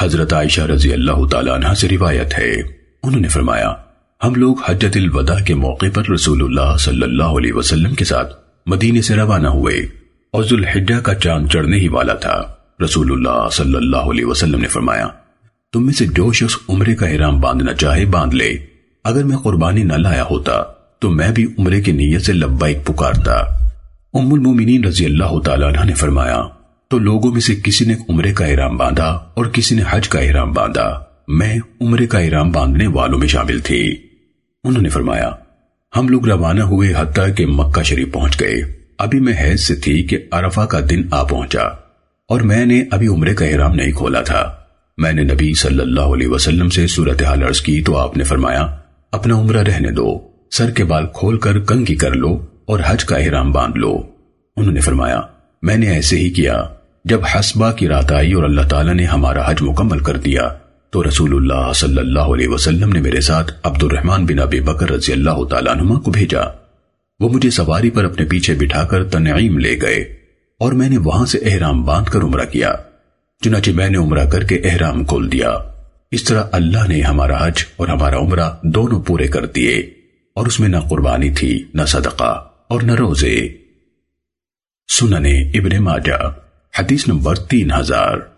حضرت عائشہ رضی اللہ تعالیٰ عنہ سے روایت ہے۔ انہوں نے فرمایا، ہم لوگ حجت الوداع کے موقع پر رسول اللہ صلی اللہ علیہ وسلم کے ساتھ مدینے سے روانہ ہوئے اور ذوالحجہ کا چاند چڑھنے ہی والا تھا۔ رسول اللہ صلی اللہ علیہ وسلم نے فرمایا، تم میں سے جو شخص عمرے کا احرام باندھنا چاہے باندھ لے۔ اگر میں قربانی نہ لایا ہوتا، تو میں بھی عمرے کی نیت سے لبائک پکارتا۔ ام المومنین رضی اللہ تعالیٰ عنہ نے فرمایا تو لوگوں میں سے کسی نے عمرے کا احرام باندھا اور کسی نے حج کا احرام باندھا۔ میں عمرے کا احرام باندھنے والوں میں شامل تھی۔ انہوں نے فرمایا، ہم لوگ روانہ ہوئے حتیٰ کہ مکہ شریف پہنچ گئے۔ ابھی میں حیض سے تھی کہ عرفہ کا دن آ پہنچا اور میں نے ابھی عمرے کا احرام نہیں کھولا تھا۔ میں نے نبی صلی اللہ علیہ وسلم سے صورتحال عرض کی تو آپ نے فرمایا، اپنا عمرہ رہنے دو، سر کے بال کھول کر کنگی کر لو اور حج کا احرام باندھ لو۔ انہوں نے فرمایا، میں نے ایسے ہی کیا۔ جب حسبہ کی رات آئی اور اللہ تعالیٰ نے ہمارا حج مکمل کر دیا، تو رسول اللہ صلی اللہ علیہ وسلم نے میرے ساتھ عبد الرحمن بن ابی بکر رضی اللہ تعالیٰ عنہ کو بھیجا۔ وہ مجھے سواری پر اپنے پیچھے بٹھا کر تنعیم لے گئے اور میں نے وہاں سے احرام باندھ کر عمرہ کیا، چنانچہ میں نے عمرہ کر کے احرام کھول دیا۔ اس طرح اللہ نے ہمارا حج اور ہمارا عمرہ دونوں پورے کر دیے اور اس میں نہ قربانی تھی، نہ صدقہ اور نہ روزے۔ سننے ابن ماجہ۔ حدیث نمبر تین ہزار۔